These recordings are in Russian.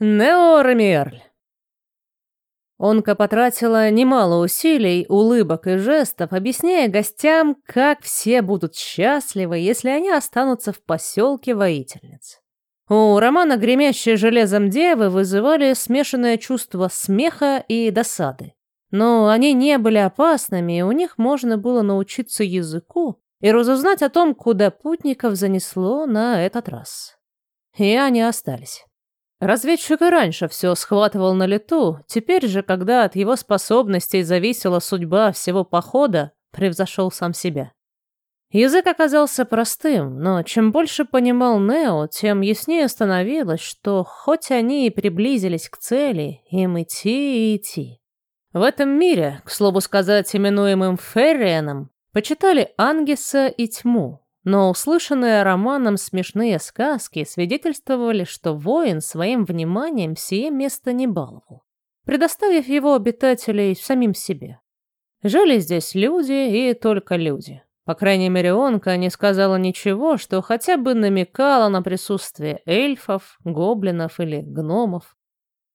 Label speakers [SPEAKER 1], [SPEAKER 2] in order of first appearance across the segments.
[SPEAKER 1] Нео Ремиерль. Онка потратила немало усилий, улыбок и жестов, объясняя гостям, как все будут счастливы, если они останутся в поселке воительниц. У романа «Гремящие железом девы» вызывали смешанное чувство смеха и досады. Но они не были опасными, и у них можно было научиться языку и разузнать о том, куда путников занесло на этот раз. И они остались. Разведчик и раньше все схватывал на лету, теперь же, когда от его способностей зависела судьба всего похода, превзошел сам себя. Язык оказался простым, но чем больше понимал Нео, тем яснее становилось, что хоть они и приблизились к цели, им идти и идти. В этом мире, к слову сказать, именуемым Феррианом, почитали Ангеса и Тьму, но услышанные романом смешные сказки свидетельствовали, что воин своим вниманием сие место не баловал, предоставив его обитателей самим себе. Жили здесь люди и только люди. По крайней мере, Онка не сказала ничего, что хотя бы намекало на присутствие эльфов, гоблинов или гномов.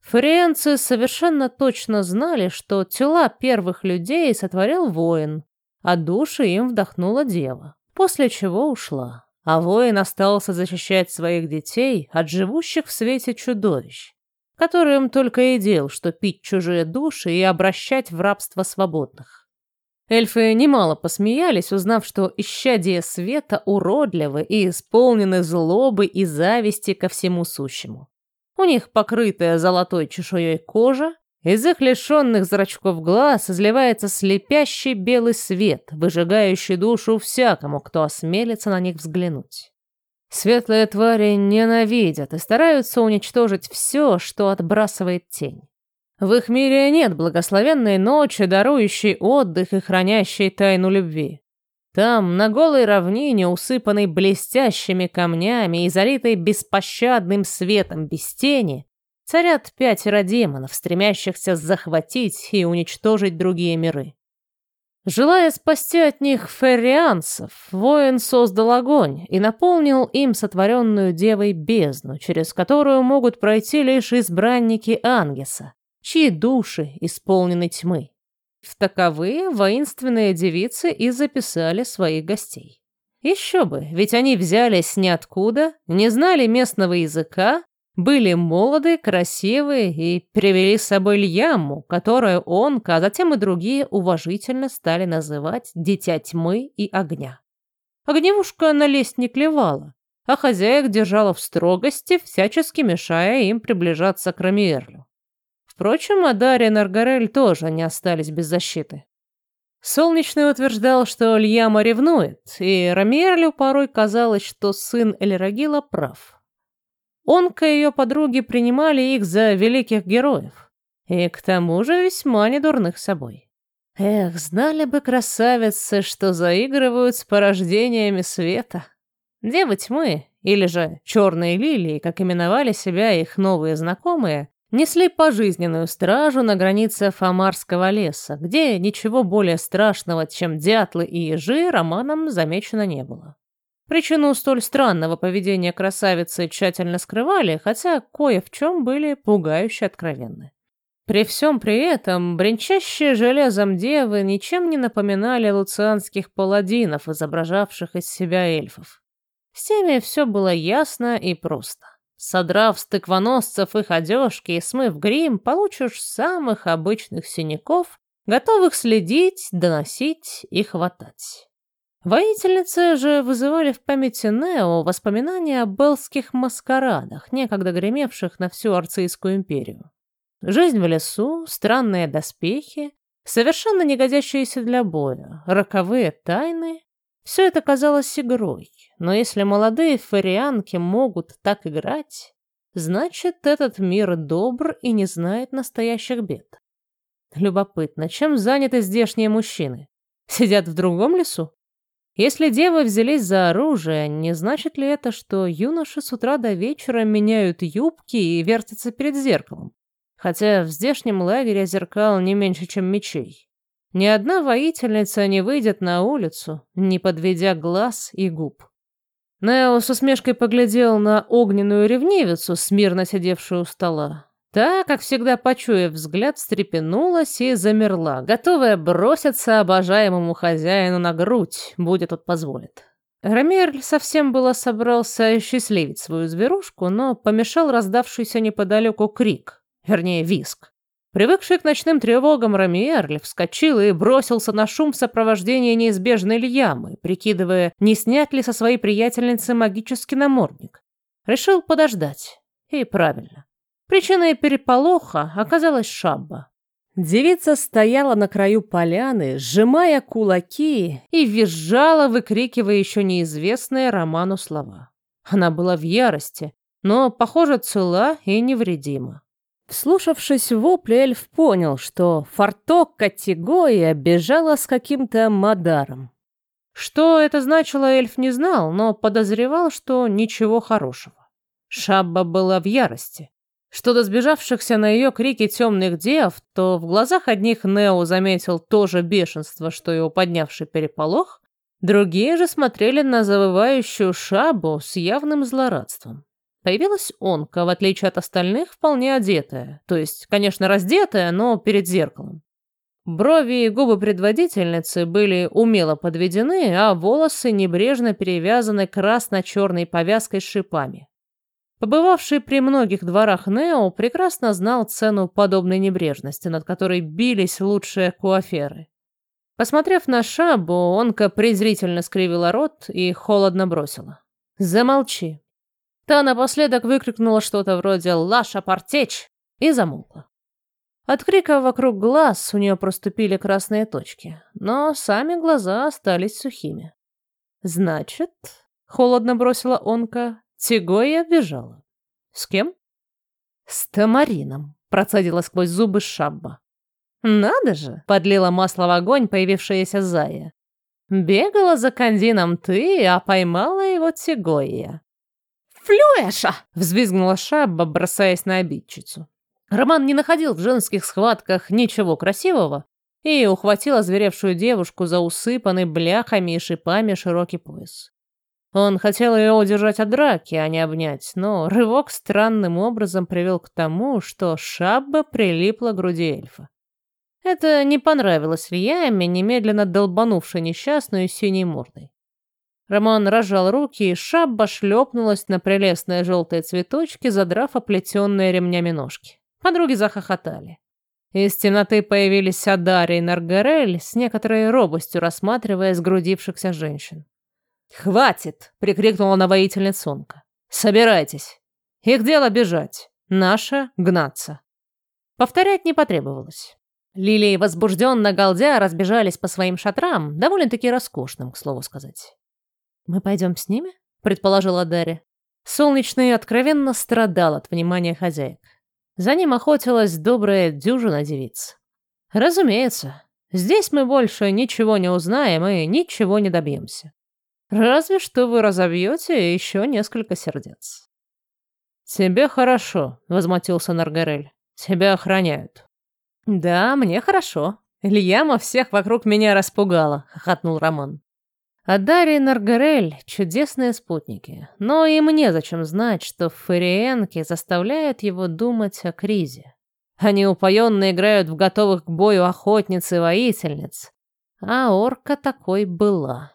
[SPEAKER 1] Фриенцы совершенно точно знали, что тела первых людей сотворил воин, а души им вдохнула дева после чего ушла. А воин остался защищать своих детей от живущих в свете чудовищ, которым только и дел, что пить чужие души и обращать в рабство свободных. Эльфы немало посмеялись, узнав, что исчадия света уродливы и исполнены злобы и зависти ко всему сущему. У них покрытая золотой чешуей кожа, из их лишенных зрачков глаз изливается слепящий белый свет, выжигающий душу всякому, кто осмелится на них взглянуть. Светлые твари ненавидят и стараются уничтожить все, что отбрасывает тень. В их мире нет благословенной ночи, дарующей отдых и хранящей тайну любви. Там, на голой равнине, усыпанной блестящими камнями и залитой беспощадным светом без тени, царят пятеро демонов, стремящихся захватить и уничтожить другие миры. Желая спасти от них феррианцев, воин создал огонь и наполнил им сотворенную девой бездну, через которую могут пройти лишь избранники Ангеса, чьи души исполнены тьмы. В таковые воинственные девицы и записали своих гостей. Еще бы, ведь они взялись ниоткуда, не знали местного языка были молоды, красивы и привели с собой Льяму, которую он, а затем и другие уважительно стали называть «дитя тьмы и огня». Огневушка налезть не клевала, а хозяек держала в строгости, всячески мешая им приближаться к Рамиерлю. Впрочем, Адария и Наргарель тоже не остались без защиты. Солнечный утверждал, что Льяма ревнует, и Рамиерлю порой казалось, что сын Эльрагила прав. Онка и ее подруги принимали их за великих героев. И к тому же весьма недурных собой. Эх, знали бы красавицы, что заигрывают с порождениями света. Девы тьмы, или же черные лилии, как именовали себя их новые знакомые, несли пожизненную стражу на границе Фомарского леса, где ничего более страшного, чем дятлы и ежи, романом замечено не было. Причину столь странного поведения красавицы тщательно скрывали, хотя кое в чем были пугающе откровенны. При всем при этом бренчащие железом девы ничем не напоминали луцианских паладинов, изображавших из себя эльфов. С теми все было ясно и просто. Содрав с тыквоносцев их одежки и смыв грим, получишь самых обычных синяков, готовых следить, доносить и хватать. Воительницы же вызывали в памяти Нео воспоминания о белских маскарадах, некогда гремевших на всю Арцийскую империю. Жизнь в лесу, странные доспехи, совершенно не годящиеся для боя, роковые тайны — все это казалось игрой. Но если молодые фарианки могут так играть, значит, этот мир добр и не знает настоящих бед. Любопытно, чем заняты здешние мужчины? Сидят в другом лесу? Если девы взялись за оружие, не значит ли это, что юноши с утра до вечера меняют юбки и вертятся перед зеркалом? Хотя в здешнем лагере зеркал не меньше, чем мечей. Ни одна воительница не выйдет на улицу, не подведя глаз и губ. Нео с усмешкой поглядел на огненную ревнивицу, смирно сидевшую у стола. Та, как всегда, почуяв взгляд, встрепенулась и замерла, готовая броситься обожаемому хозяину на грудь, будет тот позволит. Рамерль совсем было собрался счастливить свою зверушку, но помешал раздавшийся неподалеку крик, вернее, виск. Привыкший к ночным тревогам Рамиерль вскочил и бросился на шум в сопровождении неизбежной Льямы, прикидывая, не снять ли со своей приятельницы магический намордник. Решил подождать. И правильно. Причиной переполоха оказалась Шабба. Девица стояла на краю поляны, сжимая кулаки и визжала, выкрикивая еще неизвестные Роману слова. Она была в ярости, но, похоже, цела и невредима. Вслушавшись в вопли, эльф понял, что фарток Категоя бежала с каким-то Мадаром. Что это значило, эльф не знал, но подозревал, что ничего хорошего. Шабба была в ярости. Что до сбежавшихся на ее крики темных дев, то в глазах одних Нео заметил то же бешенство, что и у поднявший переполох, другие же смотрели на завывающую шабу с явным злорадством. Появилась онка, в отличие от остальных, вполне одетая, то есть, конечно, раздетая, но перед зеркалом. Брови и губы предводительницы были умело подведены, а волосы небрежно перевязаны красно-черной повязкой с шипами. Побывавший при многих дворах Нео прекрасно знал цену подобной небрежности, над которой бились лучшие куаферы. Посмотрев на Шабу, Онка презрительно скривила рот и холодно бросила. «Замолчи». Та напоследок выкрикнула что-то вроде «Лаша портечь!» и замолкла. От крика вокруг глаз у нее проступили красные точки, но сами глаза остались сухими. «Значит...» — холодно бросила Онка, Тигоя бежала. С кем? С Тамарином, процедила сквозь зубы Шабба. Надо же, подлила масло в огонь появившаяся Зая. Бегала за Кандином ты, а поймала его Тигоя. «Флюэша!» — взвизгнула Шабба, бросаясь на обидчицу. Роман не находил в женских схватках ничего красивого и ухватил озверевшую девушку за усыпанный бляхами и шипами широкий пояс. Он хотел ее удержать от драки, а не обнять, но рывок странным образом привел к тому, что шабба прилипла к груди эльфа. Это не понравилось Лияме, немедленно долбанувшей несчастную синей мордой. Роман разжал руки, и шабба шлепнулась на прелестные желтые цветочки, задрав оплетенные ремнями ножки. Подруги захохотали. Из темноты появились Адари и Наргарель, с некоторой робостью рассматривая сгрудившихся женщин. «Хватит!» — прикрикнула на воительница Сонка. «Собирайтесь. Их дело бежать. Наше — гнаться». Повторять не потребовалось. Лилии, возбужденно галдя, разбежались по своим шатрам, довольно-таки роскошным, к слову сказать. «Мы пойдем с ними?» — предположила Дарья. Солнечный откровенно страдал от внимания хозяек. За ним охотилась добрая дюжина девиц. «Разумеется, здесь мы больше ничего не узнаем и ничего не добьемся. Разве что вы разобьете еще несколько сердец. «Тебе хорошо», — возмутился Наргарель. «Тебя охраняют». «Да, мне хорошо. Ильяма всех вокруг меня распугала», — хохотнул Роман. А Дарья и Наргарель — чудесные спутники, но и мне зачем знать, что фариенки заставляют его думать о Кризе. Они упоенно играют в готовых к бою охотниц и воительниц, а орка такой была.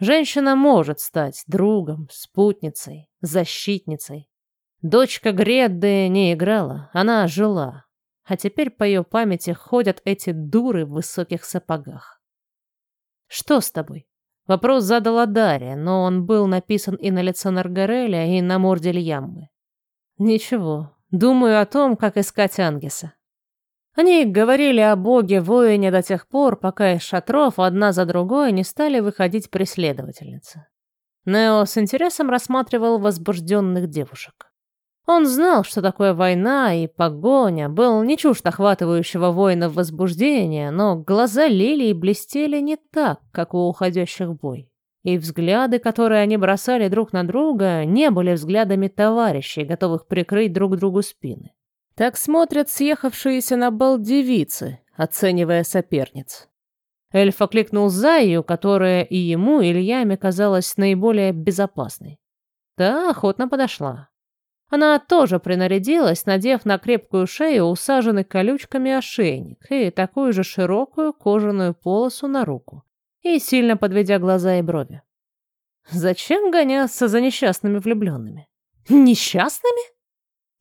[SPEAKER 1] Женщина может стать другом, спутницей, защитницей. Дочка Гредды не играла, она жила. А теперь по ее памяти ходят эти дуры в высоких сапогах. «Что с тобой?» Вопрос задала Дарья, но он был написан и на лице Наргареля, и на морде Льяммы. «Ничего, думаю о том, как искать Ангеса. Они говорили о боге-воине до тех пор, пока из шатров одна за другой не стали выходить преследовательницы. Нео с интересом рассматривал возбужденных девушек. Он знал, что такое война и погоня, был не чужд охватывающего воинов возбуждения, но глаза Лилии блестели не так, как у уходящих в бой. И взгляды, которые они бросали друг на друга, не были взглядами товарищей, готовых прикрыть друг другу спины. Так смотрят съехавшиеся на бал девицы, оценивая соперниц. Эльф окликнул Заю, которая и ему, и Ильяме казалась наиболее безопасной. Та охотно подошла. Она тоже принарядилась, надев на крепкую шею усаженный колючками ошейник и такую же широкую кожаную полосу на руку, и сильно подведя глаза и брови. Зачем гоняться за несчастными влюбленными? Несчастными?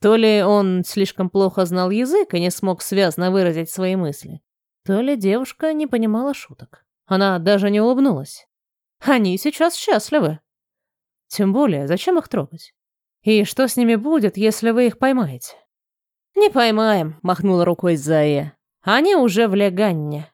[SPEAKER 1] То ли он слишком плохо знал язык и не смог связно выразить свои мысли, то ли девушка не понимала шуток. Она даже не улыбнулась. Они сейчас счастливы. Тем более, зачем их трогать? И что с ними будет, если вы их поймаете? Не поймаем, махнула рукой Зая. Они уже в Леганне.